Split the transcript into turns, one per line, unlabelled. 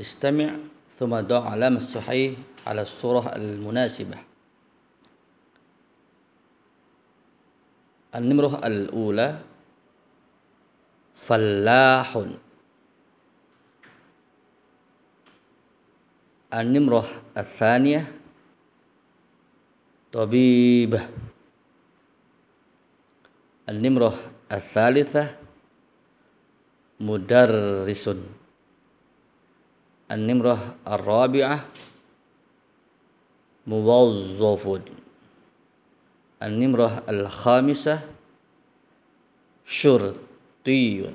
استمع ثم ضع علامة الصحيح على الصورة المناسبة. النمرة الأولى فلاح. النمرة الثانية طبيب. النمرة الثالثة مدرس. النمرة الرابعة موظف النمرة الخامسة شرطي